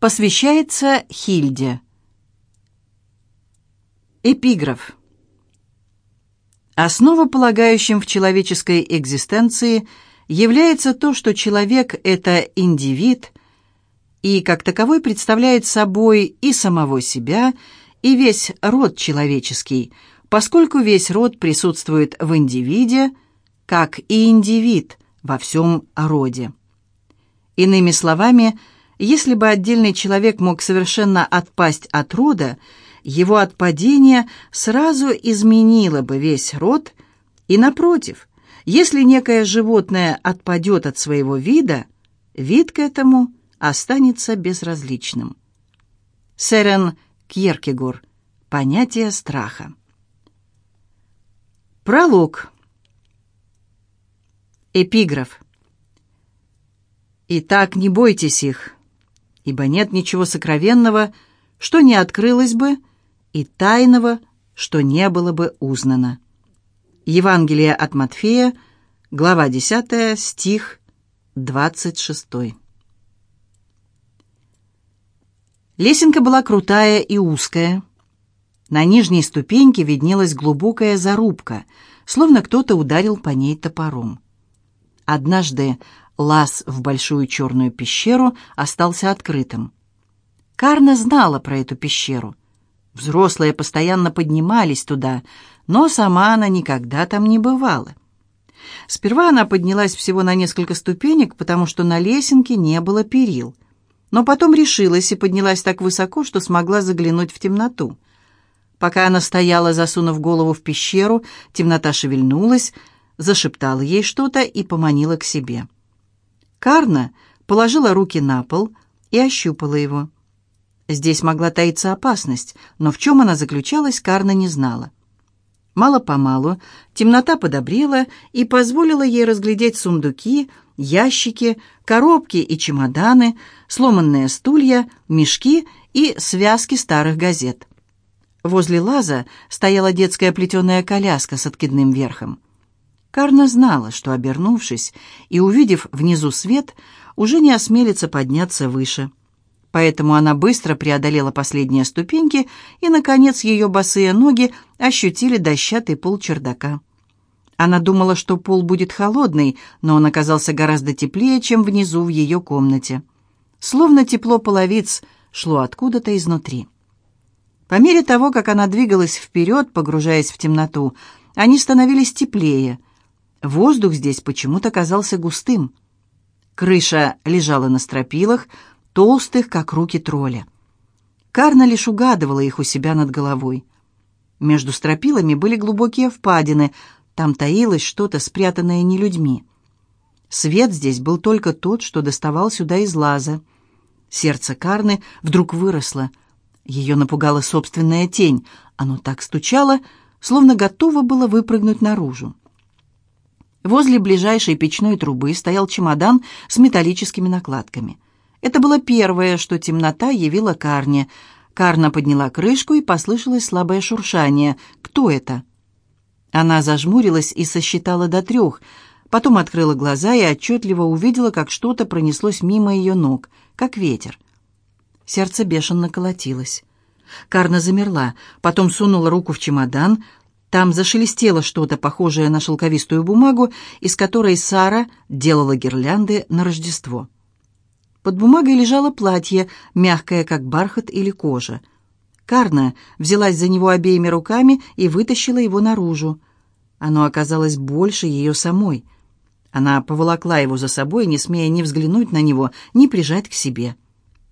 Посвящается Хильде. Эпиграф. Основополагающим в человеческой экзистенции является то, что человек — это индивид, и как таковой представляет собой и самого себя, и весь род человеческий, поскольку весь род присутствует в индивиде, как и индивид во всем роде. Иными словами, если бы отдельный человек мог совершенно отпасть от рода, его отпадение сразу изменило бы весь род, и, напротив, если некое животное отпадет от своего вида, вид к этому останется безразличным. Сэрен Кьеркегор. Понятие страха. Пролог. Эпиграф. «Итак, не бойтесь их, ибо нет ничего сокровенного, что не открылось бы, и тайного, что не было бы узнано». Евангелие от Матфея, глава 10, стих 26. Лесенка была крутая и узкая. На нижней ступеньке виднелась глубокая зарубка, словно кто-то ударил по ней топором. Однажды лаз в большую черную пещеру остался открытым. Карна знала про эту пещеру. Взрослые постоянно поднимались туда, но сама она никогда там не бывала. Сперва она поднялась всего на несколько ступенек, потому что на лесенке не было перил. Но потом решилась и поднялась так высоко, что смогла заглянуть в темноту. Пока она стояла, засунув голову в пещеру, темнота шевельнулась, зашептала ей что-то и поманила к себе. Карна положила руки на пол и ощупала его. Здесь могла таиться опасность, но в чем она заключалась, Карна не знала. Мало-помалу темнота подобрела и позволила ей разглядеть сундуки, ящики, коробки и чемоданы, сломанные стулья, мешки и связки старых газет. Возле лаза стояла детская плетеная коляска с откидным верхом. Карна знала, что, обернувшись и увидев внизу свет, уже не осмелится подняться выше. Поэтому она быстро преодолела последние ступеньки, и, наконец, ее босые ноги ощутили дощатый пол чердака. Она думала, что пол будет холодный, но он оказался гораздо теплее, чем внизу в ее комнате. Словно тепло половиц шло откуда-то изнутри. По мере того, как она двигалась вперед, погружаясь в темноту, они становились теплее — Воздух здесь почему-то казался густым. Крыша лежала на стропилах, толстых, как руки тролля. Карна лишь угадывала их у себя над головой. Между стропилами были глубокие впадины, там таилось что-то, спрятанное не людьми. Свет здесь был только тот, что доставал сюда из лаза. Сердце Карны вдруг выросло. Ее напугала собственная тень. Оно так стучало, словно готово было выпрыгнуть наружу. Возле ближайшей печной трубы стоял чемодан с металлическими накладками. Это было первое, что темнота явила Карне. Карна подняла крышку, и послышалось слабое шуршание. «Кто это?» Она зажмурилась и сосчитала до трех, потом открыла глаза и отчетливо увидела, как что-то пронеслось мимо ее ног, как ветер. Сердце бешено колотилось. Карна замерла, потом сунула руку в чемодан, там зашелестело что-то похожее на шелковистую бумагу, из которой Сара делала гирлянды на Рождество. Под бумагой лежало платье, мягкое, как бархат или кожа. Карна взялась за него обеими руками и вытащила его наружу. Оно оказалось больше ее самой. Она поволокла его за собой, не смея ни взглянуть на него, ни прижать к себе.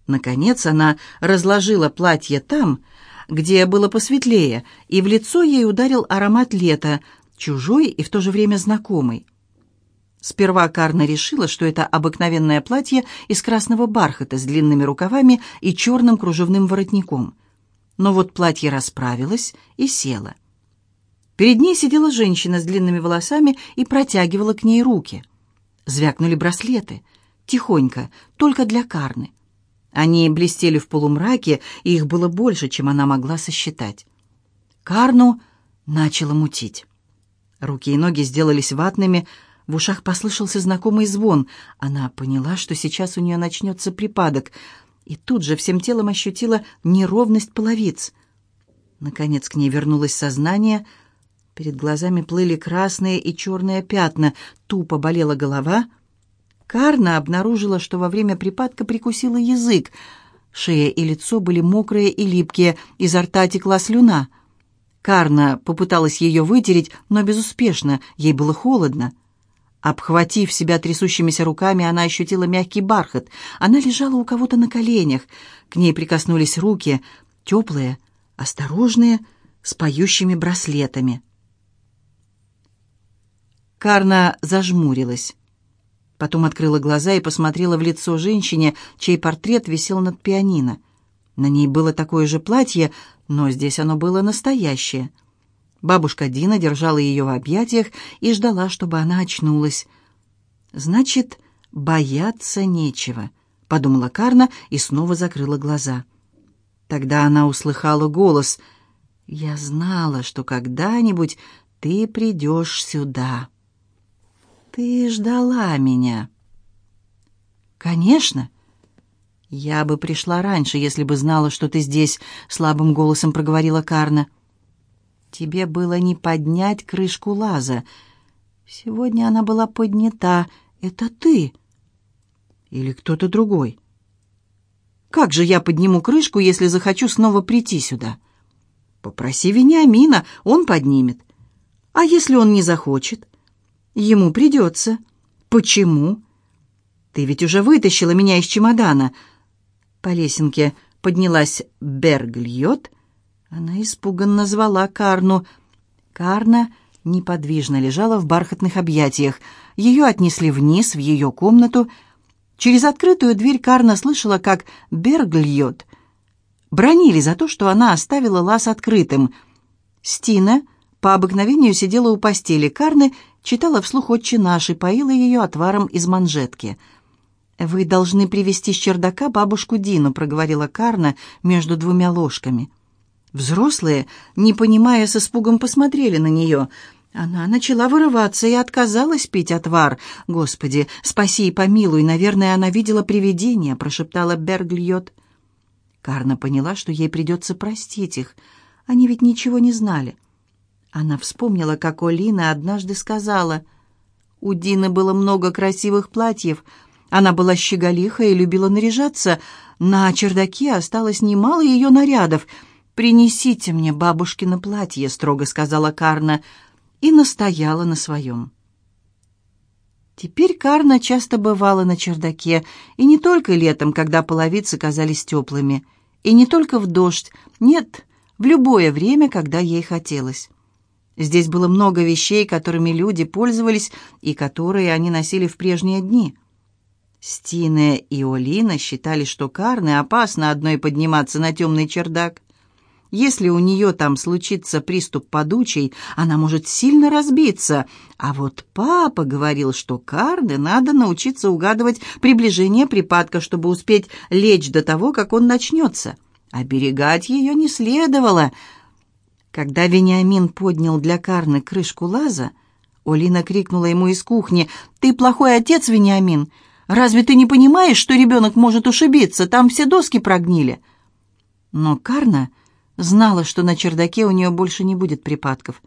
Наконец она разложила платье там, где было посветлее, и в лицо ей ударил аромат лета, чужой и в то же время знакомый. Сперва Карна решила, что это обыкновенное платье из красного бархата с длинными рукавами и черным кружевным воротником. Но вот платье расправилось и село. Перед ней сидела женщина с длинными волосами и протягивала к ней руки. Звякнули браслеты. Тихонько, только для Карны. Они блестели в полумраке, и их было больше, чем она могла сосчитать. Карну начала мутить. Руки и ноги сделались ватными, в ушах послышался знакомый звон. Она поняла, что сейчас у нее начнется припадок, и тут же всем телом ощутила неровность половиц. Наконец к ней вернулось сознание. Перед глазами плыли красные и черные пятна, тупо болела голова. Карна обнаружила, что во время припадка прикусила язык. Шея и лицо были мокрые и липкие, изо рта текла слюна. Карна попыталась ее вытереть, но безуспешно, ей было холодно. Обхватив себя трясущимися руками, она ощутила мягкий бархат. Она лежала у кого-то на коленях. К ней прикоснулись руки, теплые, осторожные, с поющими браслетами. Карна зажмурилась. Потом открыла глаза и посмотрела в лицо женщине, чей портрет висел над пианино. На ней было такое же платье, но здесь оно было настоящее — Бабушка Дина держала ее в объятиях и ждала, чтобы она очнулась. «Значит, бояться нечего», — подумала Карна и снова закрыла глаза. Тогда она услыхала голос. «Я знала, что когда-нибудь ты придешь сюда. Ты ждала меня». «Конечно». «Я бы пришла раньше, если бы знала, что ты здесь», — слабым голосом проговорила Карна. Тебе было не поднять крышку лаза. Сегодня она была поднята. Это ты или кто-то другой? Как же я подниму крышку, если захочу снова прийти сюда? Попроси Вениамина, он поднимет. А если он не захочет? Ему придется. Почему? Ты ведь уже вытащила меня из чемодана. По лесенке поднялась Бергльот, она испуганно звала Карну. Карна неподвижно лежала в бархатных объятиях. Ее отнесли вниз, в ее комнату. Через открытую дверь Карна слышала, как Бергльет бронили за то, что она оставила лаз открытым. Стина по обыкновению сидела у постели Карны, читала вслух «Отче наш» и поила ее отваром из манжетки. «Вы должны привести с чердака бабушку Дину», — проговорила Карна между двумя ложками. Взрослые, не понимая, с испугом посмотрели на нее. Она начала вырываться и отказалась пить отвар. «Господи, спаси и помилуй, наверное, она видела привидение», — прошептала Бергльот. Карна поняла, что ей придется простить их. Они ведь ничего не знали. Она вспомнила, как Олина однажды сказала, «У Дины было много красивых платьев. Она была щеголиха и любила наряжаться. На чердаке осталось немало ее нарядов». «Принесите мне бабушкино платье», — строго сказала Карна, и настояла на своем. Теперь Карна часто бывала на чердаке, и не только летом, когда половицы казались теплыми, и не только в дождь, нет, в любое время, когда ей хотелось. Здесь было много вещей, которыми люди пользовались и которые они носили в прежние дни. Стина и Олина считали, что Карне опасно одной подниматься на темный чердак. Если у нее там случится приступ подучей, она может сильно разбиться. А вот папа говорил, что Карде надо научиться угадывать приближение припадка, чтобы успеть лечь до того, как он начнется. Оберегать ее не следовало. Когда Вениамин поднял для Карны крышку лаза, Олина крикнула ему из кухни, «Ты плохой отец, Вениамин! Разве ты не понимаешь, что ребенок может ушибиться? Там все доски прогнили!» Но Карна Знала, что на чердаке у нее больше не будет припадков.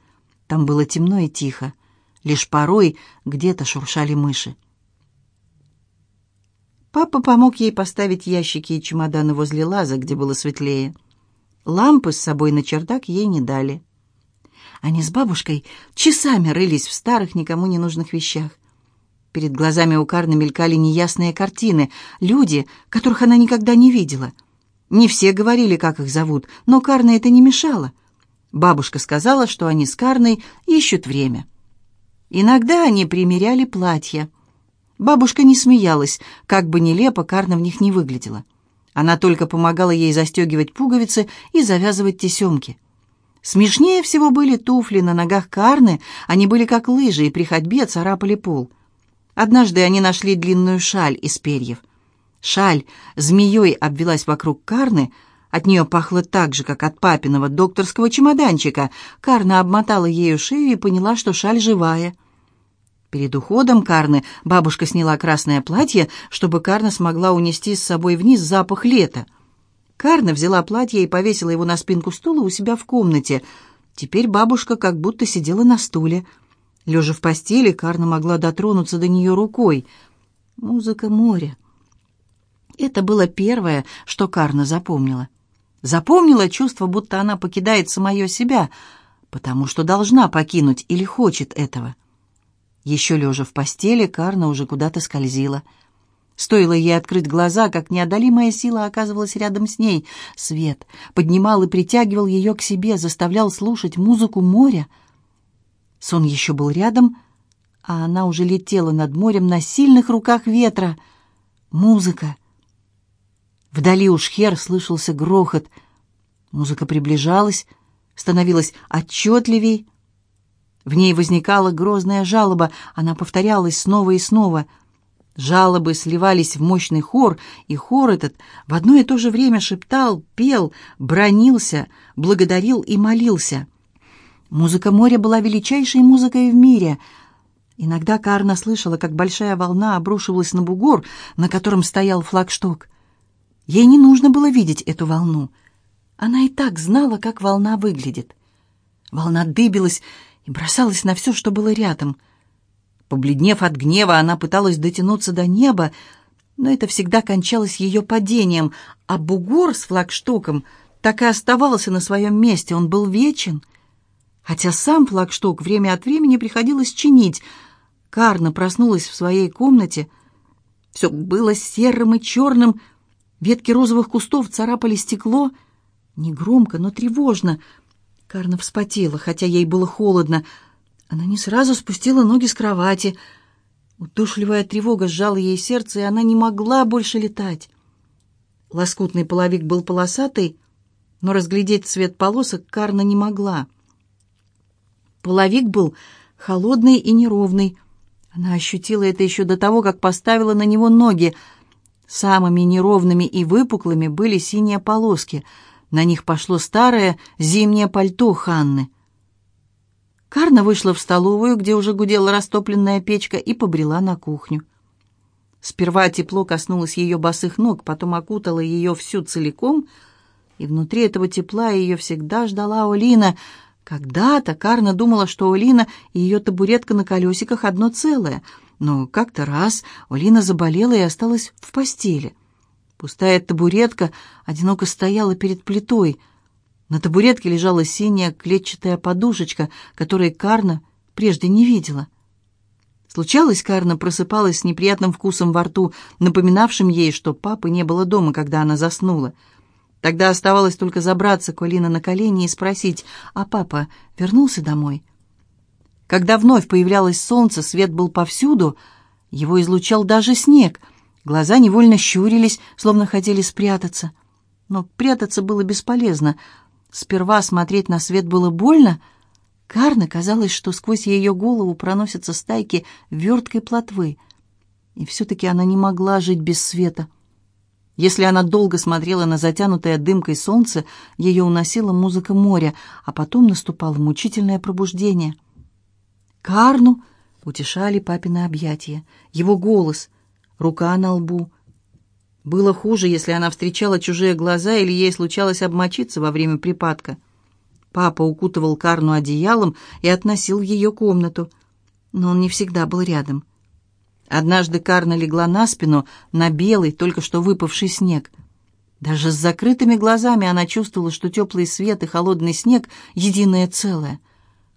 Там было темно и тихо. Лишь порой где-то шуршали мыши. Папа помог ей поставить ящики и чемоданы возле лаза, где было светлее. Лампы с собой на чердак ей не дали. Они с бабушкой часами рылись в старых, никому не нужных вещах. Перед глазами у Карны мелькали неясные картины, люди, которых она никогда не видела — не все говорили, как их зовут, но Карне это не мешало. Бабушка сказала, что они с Карной ищут время. Иногда они примеряли платья. Бабушка не смеялась, как бы нелепо Карна в них не выглядела. Она только помогала ей застегивать пуговицы и завязывать тесемки. Смешнее всего были туфли на ногах Карны, они были как лыжи и при ходьбе царапали пол. Однажды они нашли длинную шаль из перьев. Шаль змеей обвелась вокруг Карны, от нее пахло так же, как от папиного докторского чемоданчика. Карна обмотала ею шею и поняла, что шаль живая. Перед уходом Карны бабушка сняла красное платье, чтобы Карна смогла унести с собой вниз запах лета. Карна взяла платье и повесила его на спинку стула у себя в комнате. Теперь бабушка как будто сидела на стуле. Лежа в постели, Карна могла дотронуться до нее рукой. Музыка моря. Это было первое, что Карна запомнила. Запомнила чувство, будто она покидает самое себя, потому что должна покинуть или хочет этого. Еще лежа в постели, Карна уже куда-то скользила. Стоило ей открыть глаза, как неодолимая сила оказывалась рядом с ней. Свет поднимал и притягивал ее к себе, заставлял слушать музыку моря. Сон еще был рядом, а она уже летела над морем на сильных руках ветра. Музыка. Вдали у Шхер слышался грохот. Музыка приближалась, становилась отчетливей, в ней возникала грозная жалоба, она повторялась снова и снова. Жалобы сливались в мощный хор, и хор этот в одно и то же время шептал, пел, бронился, благодарил и молился. Музыка моря была величайшей музыкой в мире. Иногда Карна слышала, как большая волна обрушивалась на бугор, на котором стоял флагшток. Ей не нужно было видеть эту волну. Она и так знала, как волна выглядит. Волна дыбилась и бросалась на все, что было рядом. Побледнев от гнева, она пыталась дотянуться до неба, но это всегда кончалось ее падением, а бугор с флагштоком так и оставался на своем месте, он был вечен. Хотя сам флагшток время от времени приходилось чинить. Карна проснулась в своей комнате. Все было серым и черным, ветки розовых кустов царапали стекло, негромко, но тревожно — Карна вспотела, хотя ей было холодно. Она не сразу спустила ноги с кровати. Удушливая тревога сжала ей сердце, и она не могла больше летать. Лоскутный половик был полосатый, но разглядеть цвет полосок Карна не могла. Половик был холодный и неровный. Она ощутила это еще до того, как поставила на него ноги. Самыми неровными и выпуклыми были синие полоски — на них пошло старое зимнее пальто Ханны. Карна вышла в столовую, где уже гудела растопленная печка, и побрела на кухню. Сперва тепло коснулось ее босых ног, потом окутало ее всю целиком, и внутри этого тепла ее всегда ждала Олина. Когда-то Карна думала, что Олина и ее табуретка на колесиках одно целое, но как-то раз Олина заболела и осталась в постели. Пустая табуретка одиноко стояла перед плитой. На табуретке лежала синяя клетчатая подушечка, которой Карна прежде не видела. Случалось, Карна просыпалась с неприятным вкусом во рту, напоминавшим ей, что папы не было дома, когда она заснула. Тогда оставалось только забраться к Олина на колени и спросить, а папа вернулся домой? Когда вновь появлялось солнце, свет был повсюду, его излучал даже снег — Глаза невольно щурились, словно хотели спрятаться. Но прятаться было бесполезно. Сперва смотреть на свет было больно. Карна казалось, что сквозь ее голову проносятся стайки верткой плотвы. И все-таки она не могла жить без света. Если она долго смотрела на затянутое дымкой солнце, ее уносила музыка моря, а потом наступало мучительное пробуждение. Карну утешали папины объятия, его голос — рука на лбу. Было хуже, если она встречала чужие глаза или ей случалось обмочиться во время припадка. Папа укутывал Карну одеялом и относил в ее комнату, но он не всегда был рядом. Однажды Карна легла на спину на белый, только что выпавший снег. Даже с закрытыми глазами она чувствовала, что теплый свет и холодный снег — единое целое,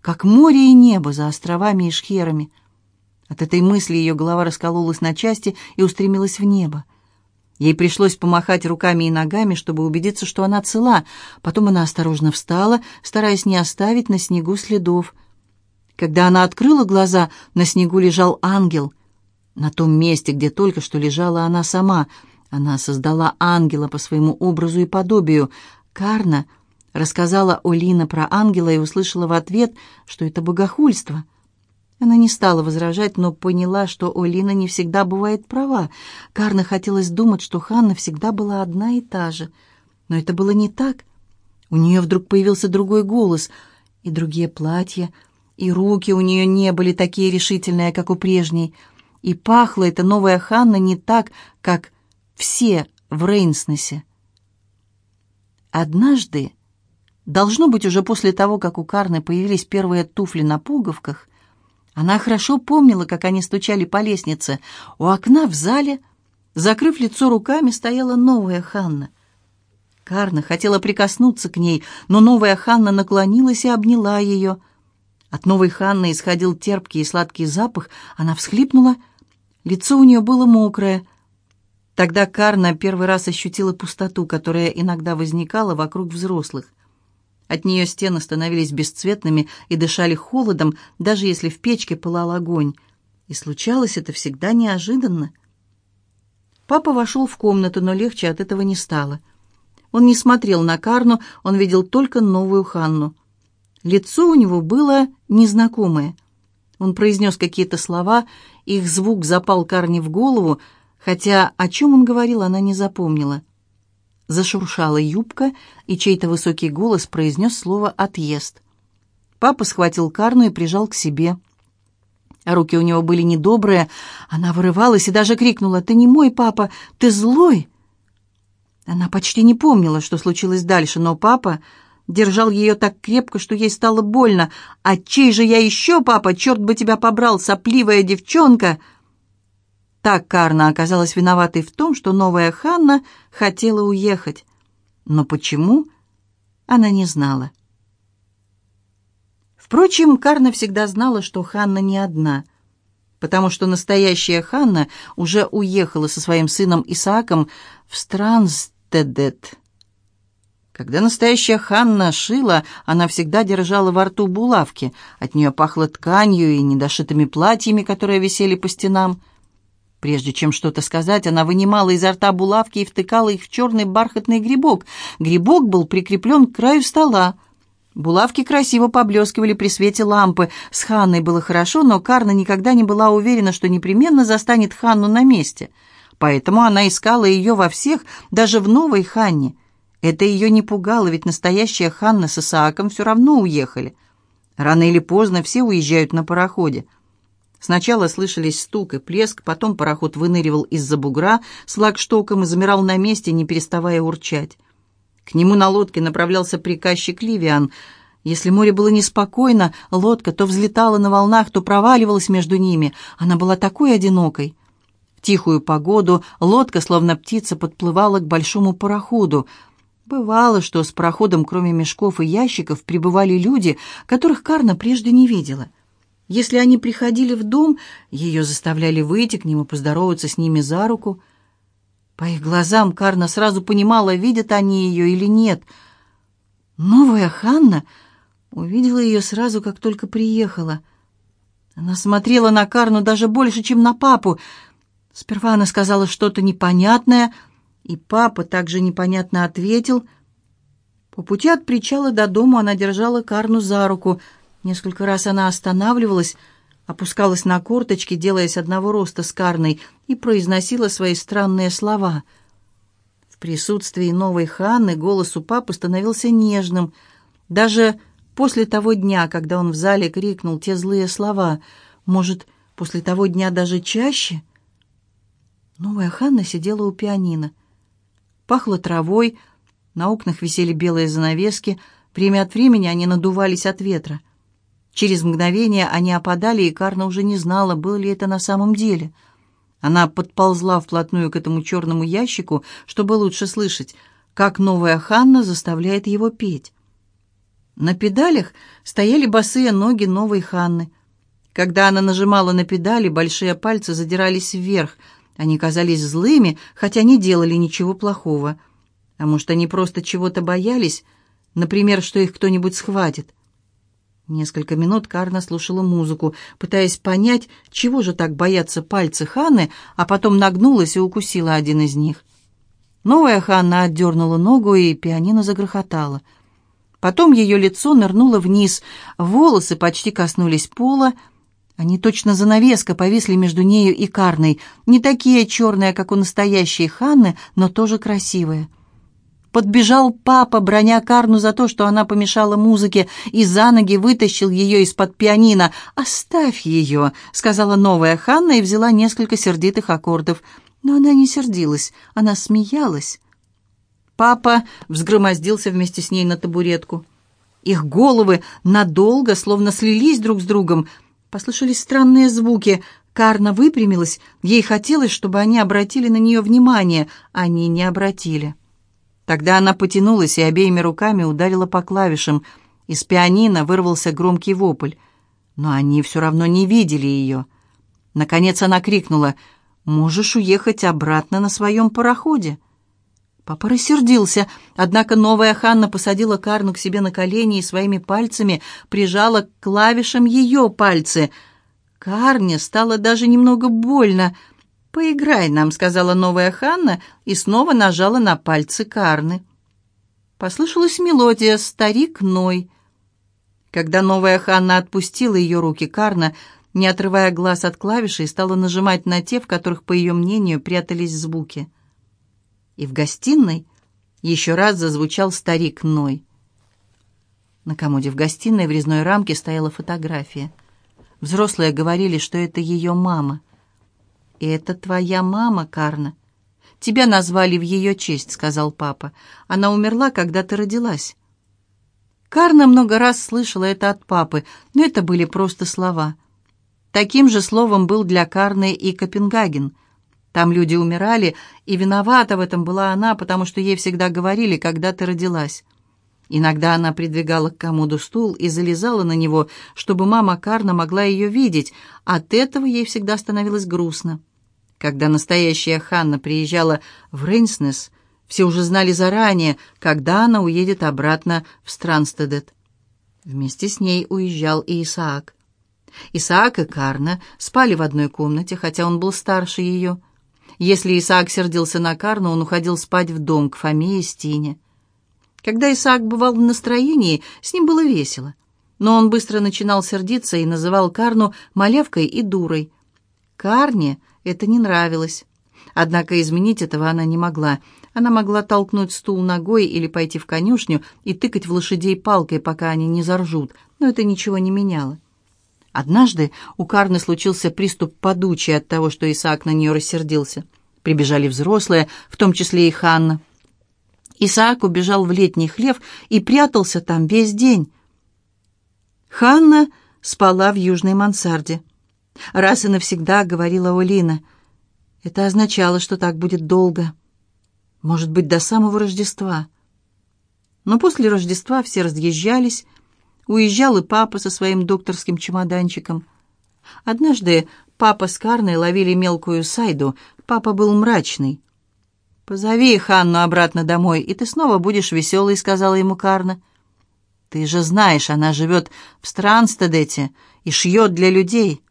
как море и небо за островами и шхерами — от этой мысли ее голова раскололась на части и устремилась в небо. Ей пришлось помахать руками и ногами, чтобы убедиться, что она цела. Потом она осторожно встала, стараясь не оставить на снегу следов. Когда она открыла глаза, на снегу лежал ангел. На том месте, где только что лежала она сама. Она создала ангела по своему образу и подобию. Карна рассказала Олина про ангела и услышала в ответ, что это богохульство — она не стала возражать, но поняла, что Олина не всегда бывает права. Карна хотелось думать, что Ханна всегда была одна и та же. Но это было не так. У нее вдруг появился другой голос и другие платья, И руки у нее не были такие решительные, как у прежней. И пахла эта новая Ханна не так, как все в Рейнснесе. Однажды, должно быть уже после того, как у Карны появились первые туфли на пуговках, она хорошо помнила, как они стучали по лестнице. У окна в зале, закрыв лицо руками, стояла новая Ханна. Карна хотела прикоснуться к ней, но новая Ханна наклонилась и обняла ее. От новой Ханны исходил терпкий и сладкий запах. Она всхлипнула. Лицо у нее было мокрое. Тогда Карна первый раз ощутила пустоту, которая иногда возникала вокруг взрослых. От нее стены становились бесцветными и дышали холодом, даже если в печке пылал огонь. И случалось это всегда неожиданно. Папа вошел в комнату, но легче от этого не стало. Он не смотрел на Карну, он видел только новую Ханну. Лицо у него было незнакомое. Он произнес какие-то слова, их звук запал Карне в голову, хотя о чем он говорил, она не запомнила. Зашуршала юбка, и чей-то высокий голос произнес слово «отъезд». Папа схватил Карну и прижал к себе. Руки у него были недобрые. Она вырывалась и даже крикнула «Ты не мой папа, ты злой!» Она почти не помнила, что случилось дальше, но папа держал ее так крепко, что ей стало больно. «А чей же я еще, папа? Черт бы тебя побрал, сопливая девчонка!» Так Карна оказалась виноватой в том, что новая Ханна хотела уехать. Но почему, она не знала. Впрочем, Карна всегда знала, что Ханна не одна, потому что настоящая Ханна уже уехала со своим сыном Исааком в Странстедет. Когда настоящая Ханна шила, она всегда держала во рту булавки. От нее пахло тканью и недошитыми платьями, которые висели по стенам. Прежде чем что-то сказать, она вынимала изо рта булавки и втыкала их в черный бархатный грибок. Грибок был прикреплен к краю стола. Булавки красиво поблескивали при свете лампы. С Ханной было хорошо, но Карна никогда не была уверена, что непременно застанет Ханну на месте. Поэтому она искала ее во всех, даже в новой Ханне. Это ее не пугало, ведь настоящая Ханна с Исааком все равно уехали. Рано или поздно все уезжают на пароходе. Сначала слышались стук и плеск, потом пароход выныривал из-за бугра с лагштоком и замирал на месте, не переставая урчать. К нему на лодке направлялся приказчик Ливиан. Если море было неспокойно, лодка то взлетала на волнах, то проваливалась между ними. Она была такой одинокой. В тихую погоду лодка, словно птица, подплывала к большому пароходу. Бывало, что с пароходом, кроме мешков и ящиков, прибывали люди, которых Карна прежде не видела — если они приходили в дом, ее заставляли выйти к ним и поздороваться с ними за руку. По их глазам Карна сразу понимала, видят они ее или нет. Новая Ханна увидела ее сразу, как только приехала. Она смотрела на Карну даже больше, чем на папу. Сперва она сказала что-то непонятное, и папа также непонятно ответил. По пути от причала до дома она держала Карну за руку — Несколько раз она останавливалась, опускалась на корточки, делаясь одного роста с Карной, и произносила свои странные слова. В присутствии новой Ханны голос у папы становился нежным. Даже после того дня, когда он в зале крикнул те злые слова, может, после того дня даже чаще? Новая Ханна сидела у пианино. Пахло травой, на окнах висели белые занавески, время от времени они надувались от ветра. Через мгновение они опадали, и Карна уже не знала, было ли это на самом деле. Она подползла вплотную к этому черному ящику, чтобы лучше слышать, как новая Ханна заставляет его петь. На педалях стояли босые ноги новой Ханны. Когда она нажимала на педали, большие пальцы задирались вверх. Они казались злыми, хотя не делали ничего плохого. А может, они просто чего-то боялись, например, что их кто-нибудь схватит. Несколько минут Карна слушала музыку, пытаясь понять, чего же так боятся пальцы Ханны, а потом нагнулась и укусила один из них. Новая Ханна отдернула ногу, и пианино загрохотало. Потом ее лицо нырнуло вниз, волосы почти коснулись пола, они точно занавеска повисли между нею и Карной, не такие черные, как у настоящей Ханны, но тоже красивые. Подбежал папа, броня Карну за то, что она помешала музыке, и за ноги вытащил ее из-под пианино. «Оставь ее», — сказала новая Ханна и взяла несколько сердитых аккордов. Но она не сердилась, она смеялась. Папа взгромоздился вместе с ней на табуретку. Их головы надолго, словно слились друг с другом. Послышались странные звуки. Карна выпрямилась. Ей хотелось, чтобы они обратили на нее внимание. Они не обратили. Тогда она потянулась и обеими руками ударила по клавишам. Из пианино вырвался громкий вопль. Но они все равно не видели ее. Наконец она крикнула «Можешь уехать обратно на своем пароходе». Папа рассердился, однако новая Ханна посадила Карну к себе на колени и своими пальцами прижала к клавишам ее пальцы. Карне стало даже немного больно. «Поиграй нам», — сказала новая Ханна и снова нажала на пальцы Карны. Послышалась мелодия «Старик Ной». Когда новая Ханна отпустила ее руки, Карна, не отрывая глаз от клавишей, стала нажимать на те, в которых, по ее мнению, прятались звуки — и в гостиной еще раз зазвучал старик Ной. На комоде в гостиной в резной рамке стояла фотография. Взрослые говорили, что это ее мама. «И это твоя мама, Карна. Тебя назвали в ее честь», — сказал папа. «Она умерла, когда ты родилась». Карна много раз слышала это от папы, но это были просто слова. Таким же словом был для Карны и Копенгаген — там люди умирали, и виновата в этом была она, потому что ей всегда говорили, когда ты родилась. Иногда она придвигала к комоду стул и залезала на него, чтобы мама Карна могла ее видеть. От этого ей всегда становилось грустно. Когда настоящая Ханна приезжала в Рейнснес, все уже знали заранее, когда она уедет обратно в Странстедет. Вместе с ней уезжал и Исаак. Исаак и Карна спали в одной комнате, хотя он был старше ее. Если Исаак сердился на Карну, он уходил спать в дом к Фоме и Стине. Когда Исаак бывал в настроении, с ним было весело. Но он быстро начинал сердиться и называл Карну малявкой и дурой. Карне это не нравилось. Однако изменить этого она не могла. Она могла толкнуть стул ногой или пойти в конюшню и тыкать в лошадей палкой, пока они не заржут, но это ничего не меняло. Однажды у Карны случился приступ подучи от того, что Исаак на нее рассердился. Прибежали взрослые, в том числе и Ханна. Исаак убежал в летний хлев и прятался там весь день. Ханна спала в южной мансарде. Раз и навсегда говорила Олина. Это означало, что так будет долго. Может быть, до самого Рождества. Но после Рождества все разъезжались, Уезжал и папа со своим докторским чемоданчиком. Однажды папа с Карной ловили мелкую сайду. Папа был мрачный. «Позови Ханну обратно домой, и ты снова будешь веселый», — сказала ему Карна. «Ты же знаешь, она живет в Странстедете и шьет для людей».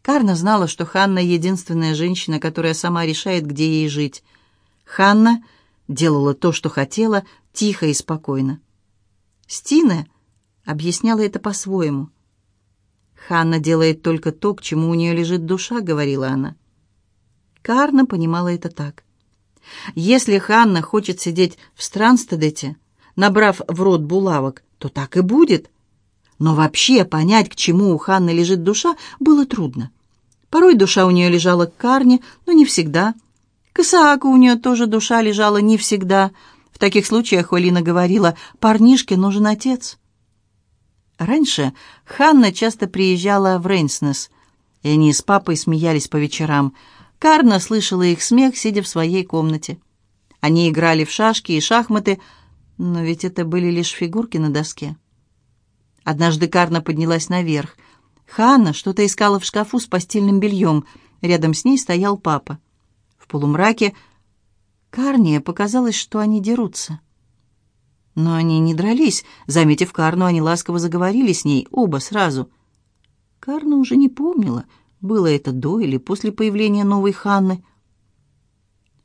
Карна знала, что Ханна — единственная женщина, которая сама решает, где ей жить. Ханна делала то, что хотела, тихо и спокойно. Стина объясняла это по-своему. «Ханна делает только то, к чему у нее лежит душа», — говорила она. Карна понимала это так. Если Ханна хочет сидеть в Странстедете, набрав в рот булавок, то так и будет. Но вообще понять, к чему у Ханны лежит душа, было трудно. Порой душа у нее лежала к Карне, но не всегда. К Исааку у нее тоже душа лежала не всегда — в таких случаях Олина говорила, парнишке нужен отец. Раньше Ханна часто приезжала в Рейнснес, и они с папой смеялись по вечерам. Карна слышала их смех, сидя в своей комнате. Они играли в шашки и шахматы, но ведь это были лишь фигурки на доске. Однажды Карна поднялась наверх. Ханна что-то искала в шкафу с постельным бельем. Рядом с ней стоял папа. В полумраке Карне показалось, что они дерутся. Но они не дрались. Заметив Карну, они ласково заговорили с ней, оба сразу. Карна уже не помнила, было это до или после появления новой Ханны.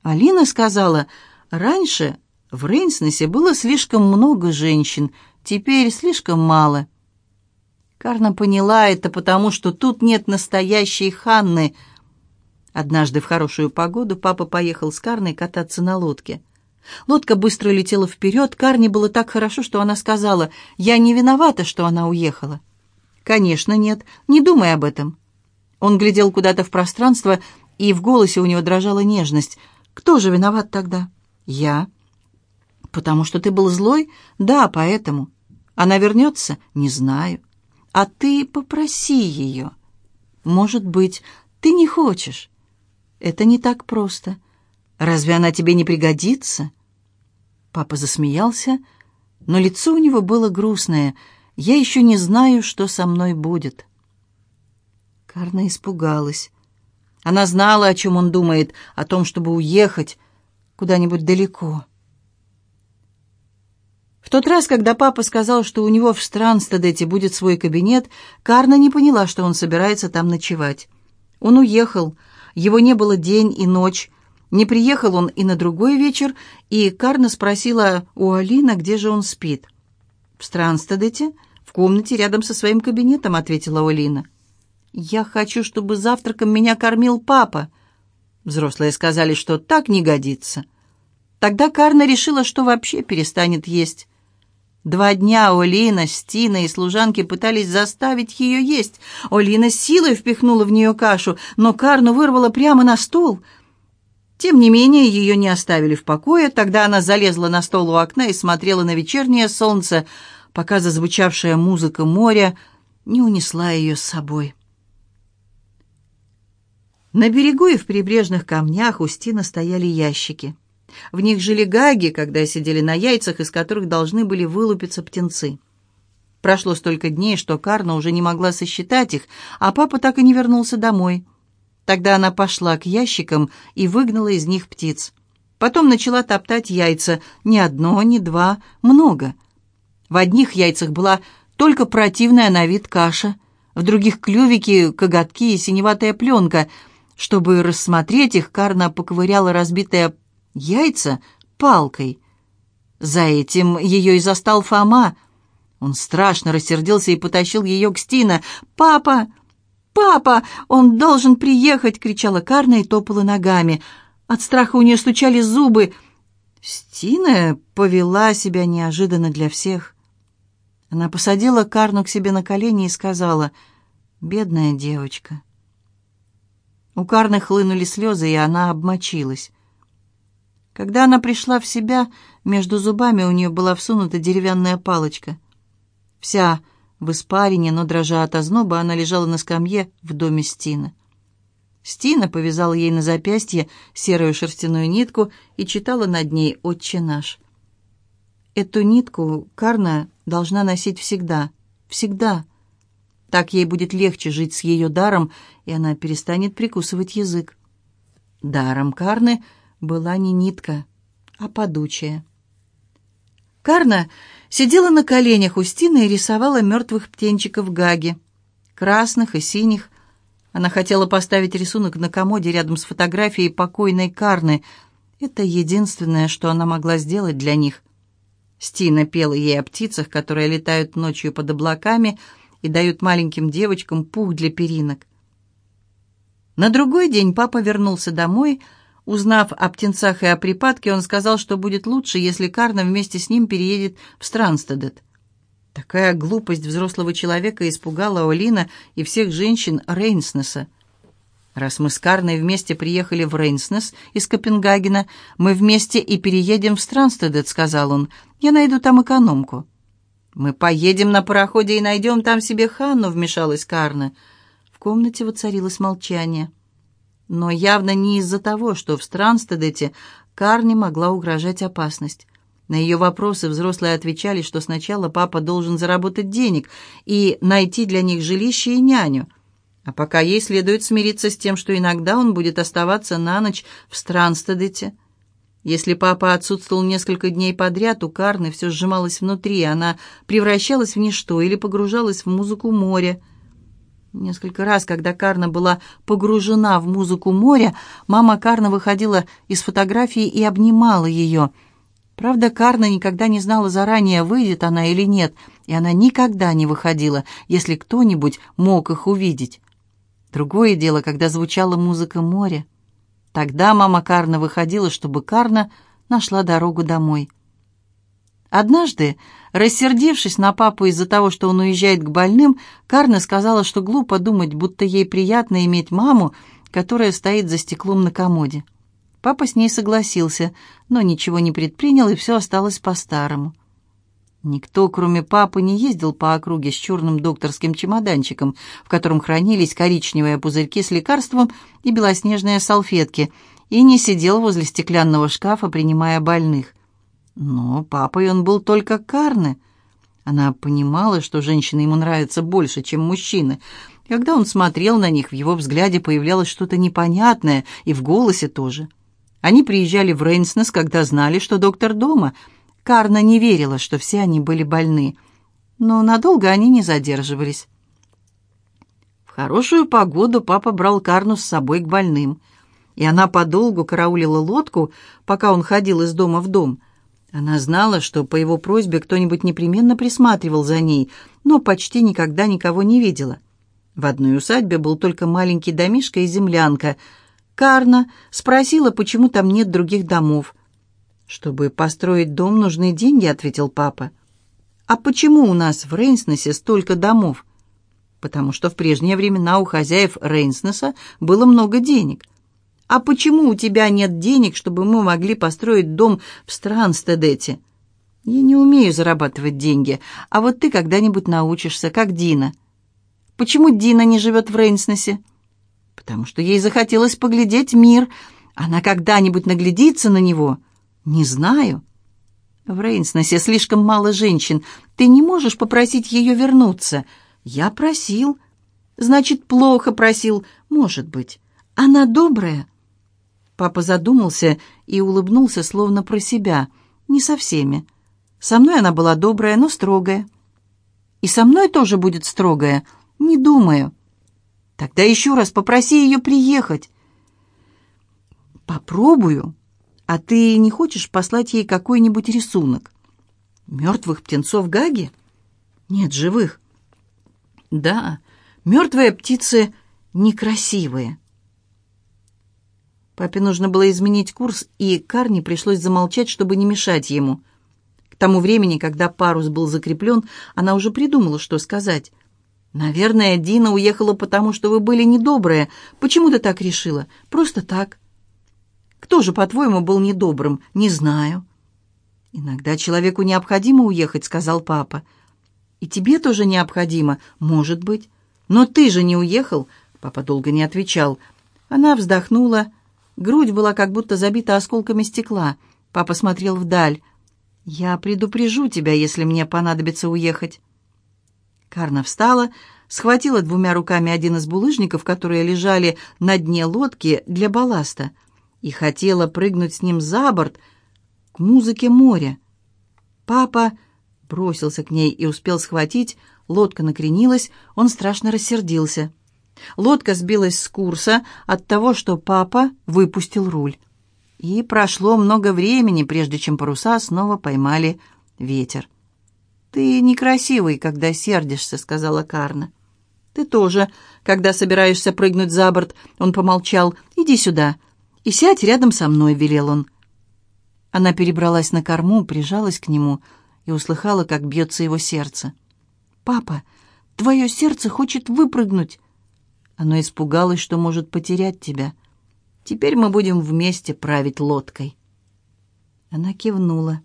Алина сказала, раньше в Рейнснесе было слишком много женщин, теперь слишком мало. Карна поняла это потому, что тут нет настоящей Ханны — Однажды в хорошую погоду папа поехал с Карной кататься на лодке. Лодка быстро летела вперед. Карне было так хорошо, что она сказала, «Я не виновата, что она уехала». «Конечно, нет. Не думай об этом». Он глядел куда-то в пространство, и в голосе у него дрожала нежность. «Кто же виноват тогда?» «Я». «Потому что ты был злой?» «Да, поэтому». «Она вернется?» «Не знаю». «А ты попроси ее». «Может быть, ты не хочешь?» «Это не так просто. Разве она тебе не пригодится?» Папа засмеялся, но лицо у него было грустное. «Я еще не знаю, что со мной будет». Карна испугалась. Она знала, о чем он думает, о том, чтобы уехать куда-нибудь далеко. В тот раз, когда папа сказал, что у него в Странстедете будет свой кабинет, Карна не поняла, что он собирается там ночевать. Он уехал, его не было день и ночь, не приехал он и на другой вечер, и Карна спросила у Алина, где же он спит. «В Странстедете, в комнате рядом со своим кабинетом», — ответила Алина. «Я хочу, чтобы завтраком меня кормил папа». Взрослые сказали, что так не годится. Тогда Карна решила, что вообще перестанет есть. Два дня Олина, Стина и служанки пытались заставить ее есть. Олина силой впихнула в нее кашу, но Карну вырвала прямо на стол — тем не менее, ее не оставили в покое. Тогда она залезла на стол у окна и смотрела на вечернее солнце, пока зазвучавшая музыка моря не унесла ее с собой. На берегу и в прибрежных камнях у Стина стояли ящики. В них жили гаги, когда сидели на яйцах, из которых должны были вылупиться птенцы. Прошло столько дней, что Карна уже не могла сосчитать их, а папа так и не вернулся домой — Тогда она пошла к ящикам и выгнала из них птиц. Потом начала топтать яйца. Ни одно, ни два, много. В одних яйцах была только противная на вид каша, в других клювики, коготки и синеватая пленка. Чтобы рассмотреть их, Карна поковыряла разбитые яйца палкой. За этим ее и застал Фома. Он страшно рассердился и потащил ее к Стина. «Папа!» «Папа! Он должен приехать!» — кричала Карна и топала ногами. От страха у нее стучали зубы. Стина повела себя неожиданно для всех. Она посадила Карну к себе на колени и сказала, «Бедная девочка». У Карны хлынули слезы, и она обмочилась. Когда она пришла в себя, между зубами у нее была всунута деревянная палочка. Вся в испарине, но дрожа от озноба, она лежала на скамье в доме Стина. Стина повязала ей на запястье серую шерстяную нитку и читала над ней «Отче наш». Эту нитку Карна должна носить всегда, всегда. Так ей будет легче жить с ее даром, и она перестанет прикусывать язык. Даром Карны была не нитка, а подучая. Карна сидела на коленях у Стины и рисовала мертвых птенчиков Гаги, красных и синих. Она хотела поставить рисунок на комоде рядом с фотографией покойной Карны. Это единственное, что она могла сделать для них. Стина пела ей о птицах, которые летают ночью под облаками и дают маленьким девочкам пух для перинок. На другой день папа вернулся домой, Узнав о птенцах и о припадке, он сказал, что будет лучше, если Карна вместе с ним переедет в Странстедет. Такая глупость взрослого человека испугала Олина и всех женщин Рейнснеса. «Раз мы с Карной вместе приехали в Рейнснес из Копенгагена, мы вместе и переедем в Странстедет», — сказал он. «Я найду там экономку». «Мы поедем на пароходе и найдем там себе Ханну», — вмешалась Карна. В комнате воцарилось молчание но явно не из-за того, что в Странстедете Карне могла угрожать опасность. На ее вопросы взрослые отвечали, что сначала папа должен заработать денег и найти для них жилище и няню, а пока ей следует смириться с тем, что иногда он будет оставаться на ночь в Странстедете. Если папа отсутствовал несколько дней подряд, у Карны все сжималось внутри, она превращалась в ничто или погружалась в музыку моря. Несколько раз, когда Карна была погружена в музыку моря, мама Карна выходила из фотографии и обнимала ее. Правда, Карна никогда не знала заранее, выйдет она или нет, и она никогда не выходила, если кто-нибудь мог их увидеть. Другое дело, когда звучала музыка моря. Тогда мама Карна выходила, чтобы Карна нашла дорогу домой. Однажды, рассердившись на папу из-за того, что он уезжает к больным, Карна сказала, что глупо думать, будто ей приятно иметь маму, которая стоит за стеклом на комоде. Папа с ней согласился, но ничего не предпринял, и все осталось по-старому. Никто, кроме папы, не ездил по округе с черным докторским чемоданчиком, в котором хранились коричневые пузырьки с лекарством и белоснежные салфетки, и не сидел возле стеклянного шкафа, принимая больных. Но папой он был только Карне. Она понимала, что женщины ему нравятся больше, чем мужчины. Когда он смотрел на них, в его взгляде появлялось что-то непонятное, и в голосе тоже. Они приезжали в Рейнснес, когда знали, что доктор дома. Карна не верила, что все они были больны. Но надолго они не задерживались. В хорошую погоду папа брал Карну с собой к больным. И она подолгу караулила лодку, пока он ходил из дома в дом. Она знала, что по его просьбе кто-нибудь непременно присматривал за ней, но почти никогда никого не видела. В одной усадьбе был только маленький домишка и землянка. Карна спросила, почему там нет других домов. «Чтобы построить дом, нужны деньги», — ответил папа. «А почему у нас в Рейнснесе столько домов?» «Потому что в прежние времена у хозяев Рейнснеса было много денег». «А почему у тебя нет денег, чтобы мы могли построить дом в Странстедете?» «Я не умею зарабатывать деньги, а вот ты когда-нибудь научишься, как Дина». «Почему Дина не живет в Рейнснесе?» «Потому что ей захотелось поглядеть мир. Она когда-нибудь наглядится на него?» «Не знаю». «В Рейнснесе слишком мало женщин. Ты не можешь попросить ее вернуться?» «Я просил». «Значит, плохо просил. Может быть. Она добрая?» Папа задумался и улыбнулся, словно про себя. «Не со всеми. Со мной она была добрая, но строгая». «И со мной тоже будет строгая?» «Не думаю». «Тогда еще раз попроси ее приехать». «Попробую. А ты не хочешь послать ей какой-нибудь рисунок?» «Мертвых птенцов Гаги?» «Нет, живых». «Да, мертвые птицы некрасивые». Папе нужно было изменить курс, и Карни пришлось замолчать, чтобы не мешать ему. К тому времени, когда парус был закреплен, она уже придумала, что сказать. «Наверное, Дина уехала потому, что вы были недобрые. Почему ты так решила? Просто так». «Кто же, по-твоему, был недобрым? Не знаю». «Иногда человеку необходимо уехать», — сказал папа. «И тебе тоже необходимо, может быть. Но ты же не уехал?» Папа долго не отвечал. Она вздохнула Грудь была как будто забита осколками стекла. Папа смотрел вдаль. «Я предупрежу тебя, если мне понадобится уехать». Карна встала, схватила двумя руками один из булыжников, которые лежали на дне лодки для балласта, и хотела прыгнуть с ним за борт к музыке моря. Папа бросился к ней и успел схватить, лодка накренилась, он страшно рассердился. Лодка сбилась с курса от того, что папа выпустил руль. И прошло много времени, прежде чем паруса снова поймали ветер. «Ты некрасивый, когда сердишься», — сказала Карна. «Ты тоже, когда собираешься прыгнуть за борт», — он помолчал. «Иди сюда и сядь рядом со мной», — велел он. Она перебралась на корму, прижалась к нему и услыхала, как бьется его сердце. «Папа, твое сердце хочет выпрыгнуть», оно испугалось, что может потерять тебя. Теперь мы будем вместе править лодкой». Она кивнула.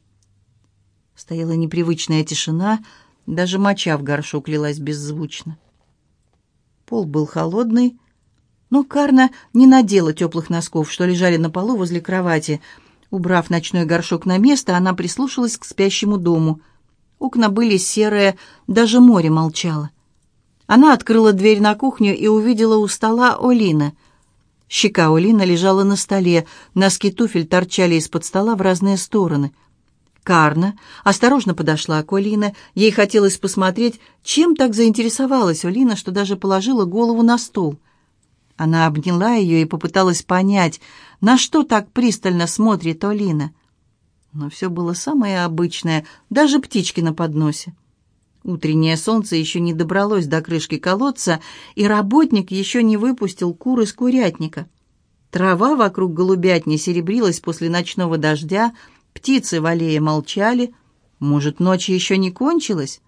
Стояла непривычная тишина, даже моча в горшок лилась беззвучно. Пол был холодный, но Карна не надела теплых носков, что лежали на полу возле кровати. Убрав ночной горшок на место, она прислушалась к спящему дому. Окна были серые, даже море молчало. Она открыла дверь на кухню и увидела у стола Олина. Щека Олина лежала на столе, носки туфель торчали из-под стола в разные стороны. Карна осторожно подошла к Олине. Ей хотелось посмотреть, чем так заинтересовалась Олина, что даже положила голову на стол. Она обняла ее и попыталась понять, на что так пристально смотрит Олина. Но все было самое обычное, даже птички на подносе. Утреннее солнце еще не добралось до крышки колодца, и работник еще не выпустил кур из курятника. Трава вокруг голубятни серебрилась после ночного дождя, Птицы в аллее молчали. Может, ночь еще не кончилась?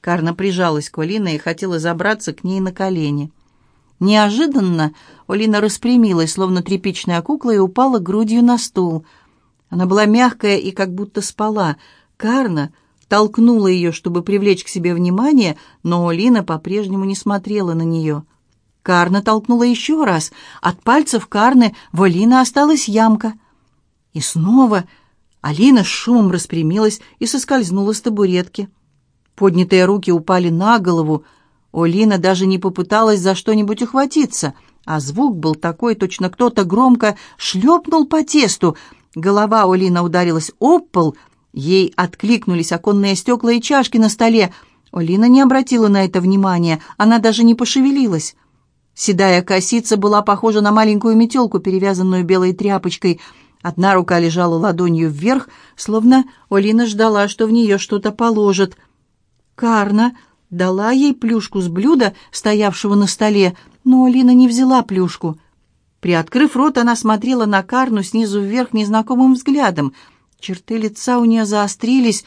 Карна прижалась к Олине и хотела забраться к ней на колени. Неожиданно Олина распрямилась, словно тряпичная кукла, и упала грудью на стул. Она была мягкая и как будто спала. Карна толкнула ее, чтобы привлечь к себе внимание, но Олина по-прежнему не смотрела на нее. Карна толкнула еще раз. От пальцев Карны в Олина осталась ямка. И снова Алина с шумом распрямилась и соскользнула с табуретки. Поднятые руки упали на голову. Олина даже не попыталась за что-нибудь ухватиться, а звук был такой, точно кто-то громко шлепнул по тесту. Голова Олина ударилась об пол, ей откликнулись оконные стекла и чашки на столе. Олина не обратила на это внимания, она даже не пошевелилась. Седая косица была похожа на маленькую метелку, перевязанную белой тряпочкой. Одна рука лежала ладонью вверх, словно Олина ждала, что в нее что-то положат. Карна дала ей плюшку с блюда, стоявшего на столе, но Олина не взяла плюшку. Приоткрыв рот, она смотрела на Карну снизу вверх незнакомым взглядом. Черты лица у нее заострились.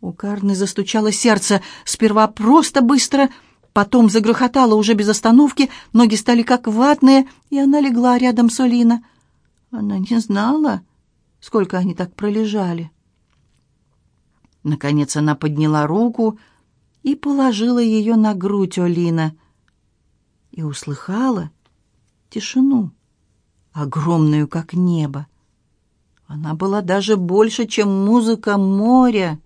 У Карны застучало сердце. Сперва просто быстро, потом загрохотало уже без остановки, ноги стали как ватные, и она легла рядом с Олина. Она не знала, сколько они так пролежали. Наконец она подняла руку и положила ее на грудь Олина и услыхала тишину, огромную, как небо. Она была даже больше, чем музыка моря.